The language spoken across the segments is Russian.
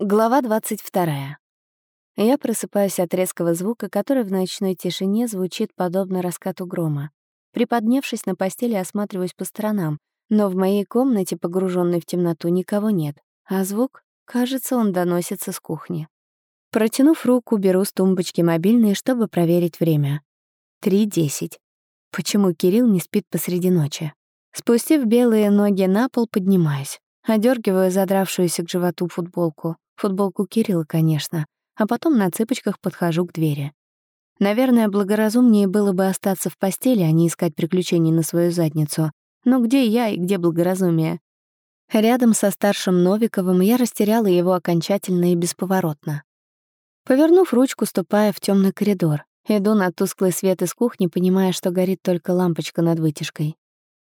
Глава 22. Я просыпаюсь от резкого звука, который в ночной тишине звучит подобно раскату грома. Приподневшись на постели, осматриваюсь по сторонам, но в моей комнате, погруженной в темноту, никого нет, а звук, кажется, он доносится с кухни. Протянув руку, беру с тумбочки мобильный, чтобы проверить время. 3.10. Почему Кирилл не спит посреди ночи? Спустив белые ноги на пол, поднимаюсь. Одергиваю задравшуюся к животу футболку. Футболку Кирилла, конечно. А потом на цыпочках подхожу к двери. Наверное, благоразумнее было бы остаться в постели, а не искать приключений на свою задницу. Но где я и где благоразумие? Рядом со старшим Новиковым я растеряла его окончательно и бесповоротно. Повернув ручку, ступая в темный коридор, иду на тусклый свет из кухни, понимая, что горит только лампочка над вытяжкой.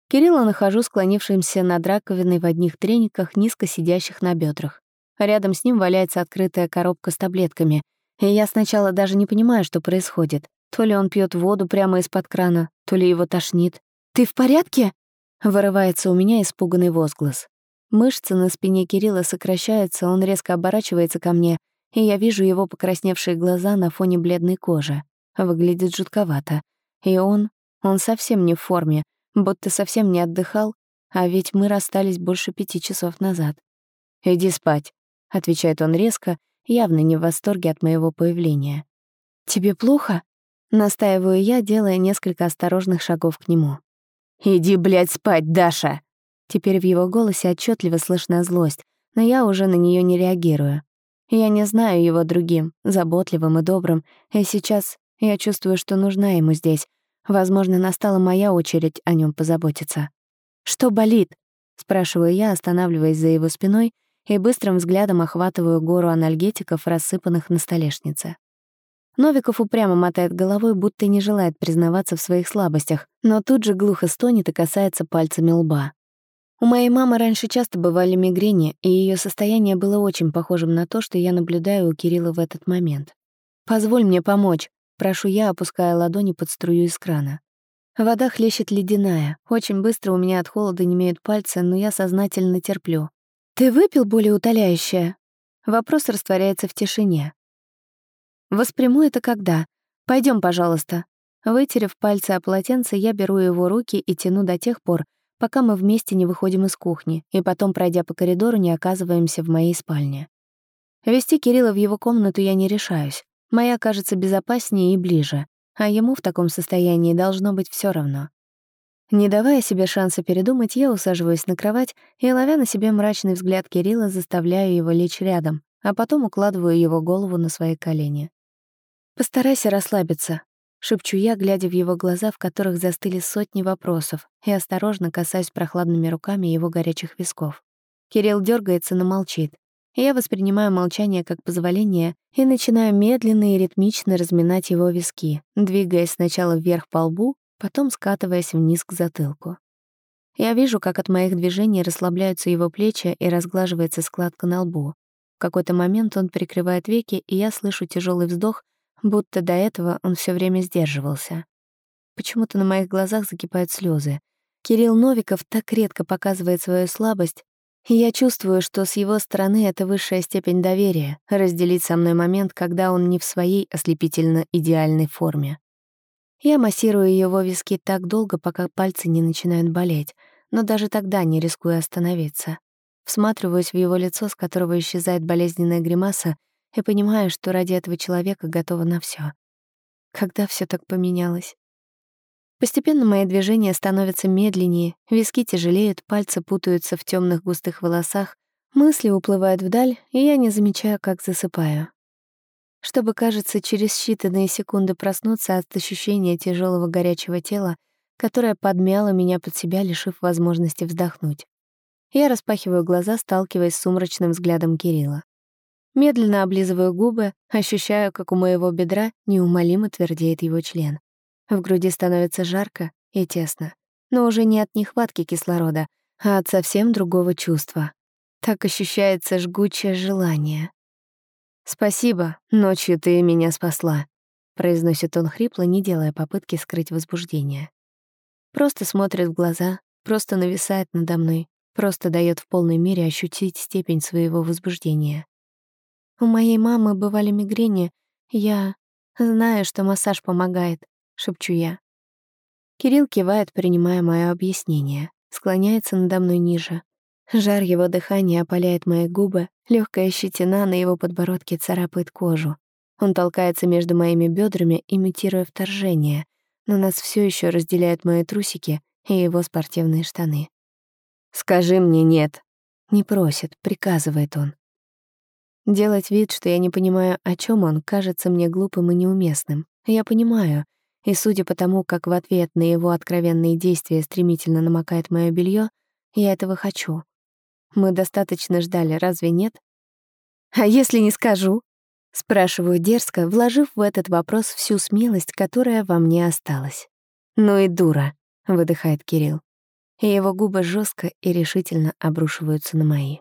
Кирилла нахожу склонившимся над раковиной в одних трениках, низко сидящих на бедрах. Рядом с ним валяется открытая коробка с таблетками, и я сначала даже не понимаю, что происходит. То ли он пьет воду прямо из-под крана, то ли его тошнит. «Ты в порядке?» — вырывается у меня испуганный возглас. Мышцы на спине Кирилла сокращаются, он резко оборачивается ко мне, и я вижу его покрасневшие глаза на фоне бледной кожи. Выглядит жутковато. И он... он совсем не в форме, будто совсем не отдыхал, а ведь мы расстались больше пяти часов назад. «Иди спать», — отвечает он резко, явно не в восторге от моего появления. «Тебе плохо?» — настаиваю я, делая несколько осторожных шагов к нему. «Иди, блядь, спать, Даша!» Теперь в его голосе отчетливо слышна злость, но я уже на нее не реагирую. Я не знаю его другим, заботливым и добрым, и сейчас я чувствую, что нужна ему здесь. Возможно, настала моя очередь о нем позаботиться. «Что болит?» — спрашиваю я, останавливаясь за его спиной и быстрым взглядом охватываю гору анальгетиков, рассыпанных на столешнице. Новиков упрямо мотает головой, будто не желает признаваться в своих слабостях, но тут же глухо стонет и касается пальцами лба. У моей мамы раньше часто бывали мигрени, и ее состояние было очень похожим на то, что я наблюдаю у Кирилла в этот момент. «Позволь мне помочь», — прошу я, опуская ладони под струю из крана. Вода хлещет ледяная. Очень быстро у меня от холода немеют пальцы, но я сознательно терплю. «Ты выпил более утоляющее?» Вопрос растворяется в тишине. «Восприму это когда? Пойдем, пожалуйста». Вытерев пальцы о полотенце, я беру его руки и тяну до тех пор, пока мы вместе не выходим из кухни, и потом, пройдя по коридору, не оказываемся в моей спальне. Вести Кирилла в его комнату я не решаюсь. Моя кажется безопаснее и ближе, а ему в таком состоянии должно быть все равно. Не давая себе шанса передумать, я усаживаюсь на кровать и, ловя на себе мрачный взгляд Кирилла, заставляю его лечь рядом, а потом укладываю его голову на свои колени. «Постарайся расслабиться», — шепчу я, глядя в его глаза, в которых застыли сотни вопросов, и осторожно касаюсь прохладными руками его горячих висков. Кирилл дергается, но молчит. Я воспринимаю молчание как позволение и начинаю медленно и ритмично разминать его виски, двигаясь сначала вверх по лбу, потом скатываясь вниз к затылку. Я вижу, как от моих движений расслабляются его плечи и разглаживается складка на лбу. В какой-то момент он прикрывает веки, и я слышу тяжелый вздох, будто до этого он все время сдерживался. Почему-то на моих глазах закипают слезы. Кирилл Новиков так редко показывает свою слабость, и я чувствую, что с его стороны это высшая степень доверия — разделить со мной момент, когда он не в своей ослепительно идеальной форме. Я массирую его виски так долго, пока пальцы не начинают болеть, но даже тогда не рискую остановиться. Всматриваюсь в его лицо, с которого исчезает болезненная гримаса, и понимаю, что ради этого человека готова на все. Когда все так поменялось? Постепенно мои движения становятся медленнее, виски тяжелеют, пальцы путаются в темных густых волосах, мысли уплывают вдаль, и я не замечаю, как засыпаю чтобы, кажется, через считанные секунды проснуться от ощущения тяжелого горячего тела, которое подмяло меня под себя, лишив возможности вздохнуть. Я распахиваю глаза, сталкиваясь с сумрачным взглядом Кирилла. Медленно облизываю губы, ощущаю, как у моего бедра неумолимо твердеет его член. В груди становится жарко и тесно, но уже не от нехватки кислорода, а от совсем другого чувства. Так ощущается жгучее желание. «Спасибо, ночью ты меня спасла», — произносит он хрипло, не делая попытки скрыть возбуждение. Просто смотрит в глаза, просто нависает надо мной, просто дает в полной мере ощутить степень своего возбуждения. У моей мамы бывали мигрени. Я знаю, что массаж помогает», — шепчу я. Кирилл кивает, принимая мое объяснение, склоняется надо мной ниже. Жар его дыхания опаляет мои губы, легкая щетина на его подбородке царапает кожу. Он толкается между моими бедрами, имитируя вторжение, но нас все еще разделяют мои трусики и его спортивные штаны. «Скажи мне нет», — не просит, приказывает он. Делать вид, что я не понимаю, о чем он, кажется мне глупым и неуместным. Я понимаю, и судя по тому, как в ответ на его откровенные действия стремительно намокает мое белье, я этого хочу. Мы достаточно ждали, разве нет? «А если не скажу?» Спрашиваю дерзко, вложив в этот вопрос всю смелость, которая во мне осталась. «Ну и дура», — выдыхает Кирилл. И его губы жестко и решительно обрушиваются на мои.